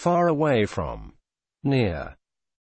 far away from, near.